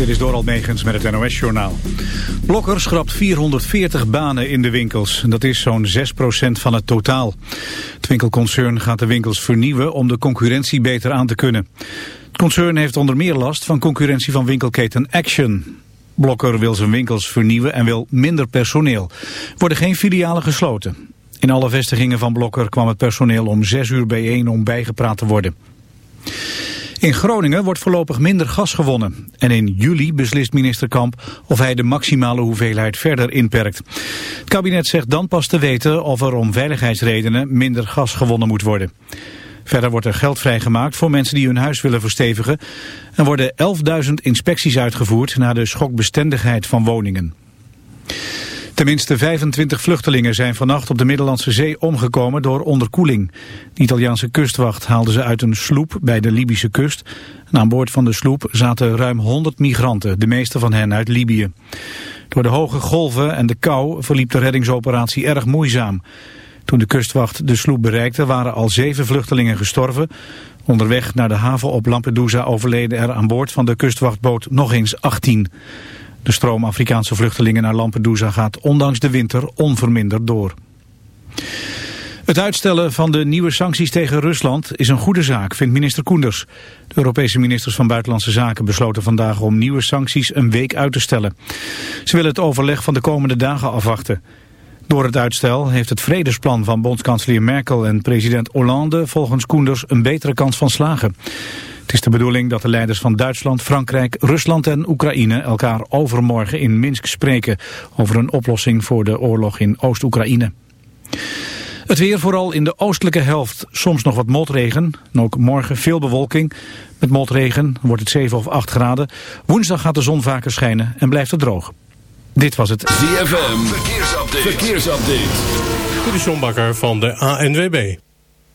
Dit is Doral Megens met het NOS-journaal. Blokker schrapt 440 banen in de winkels. Dat is zo'n 6% van het totaal. Het winkelconcern gaat de winkels vernieuwen om de concurrentie beter aan te kunnen. Het concern heeft onder meer last van concurrentie van winkelketen Action. Blokker wil zijn winkels vernieuwen en wil minder personeel. Er worden geen filialen gesloten. In alle vestigingen van Blokker kwam het personeel om 6 uur bijeen om bijgepraat te worden. In Groningen wordt voorlopig minder gas gewonnen. En in juli beslist minister Kamp of hij de maximale hoeveelheid verder inperkt. Het kabinet zegt dan pas te weten of er om veiligheidsredenen minder gas gewonnen moet worden. Verder wordt er geld vrijgemaakt voor mensen die hun huis willen verstevigen. Er worden 11.000 inspecties uitgevoerd naar de schokbestendigheid van woningen. Tenminste 25 vluchtelingen zijn vannacht op de Middellandse Zee omgekomen door onderkoeling. De Italiaanse kustwacht haalde ze uit een sloep bij de Libische kust. En aan boord van de sloep zaten ruim 100 migranten, de meeste van hen uit Libië. Door de hoge golven en de kou verliep de reddingsoperatie erg moeizaam. Toen de kustwacht de sloep bereikte waren al zeven vluchtelingen gestorven. Onderweg naar de haven op Lampedusa overleden er aan boord van de kustwachtboot nog eens 18. De stroom Afrikaanse vluchtelingen naar Lampedusa gaat ondanks de winter onverminderd door. Het uitstellen van de nieuwe sancties tegen Rusland is een goede zaak, vindt minister Koenders. De Europese ministers van Buitenlandse Zaken besloten vandaag om nieuwe sancties een week uit te stellen. Ze willen het overleg van de komende dagen afwachten. Door het uitstel heeft het vredesplan van bondskanselier Merkel en president Hollande volgens Koenders een betere kans van slagen. Het is de bedoeling dat de leiders van Duitsland, Frankrijk, Rusland en Oekraïne elkaar overmorgen in Minsk spreken over een oplossing voor de oorlog in Oost-Oekraïne. Het weer vooral in de oostelijke helft, soms nog wat motregen. En ook morgen veel bewolking. Met motregen wordt het 7 of 8 graden. Woensdag gaat de zon vaker schijnen en blijft het droog. Dit was het ZFM Verkeersupdate. Verkeersupdate. De van de ANWB.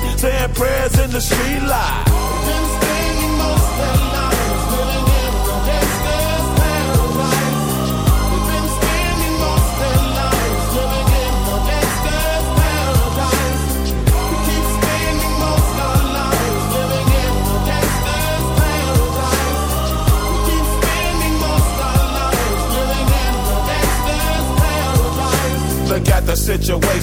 night, saying prayers in the street light.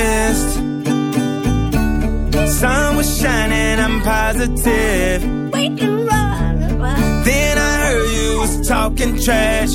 missed. Sun was shining, I'm positive. Then I heard you was talking trash.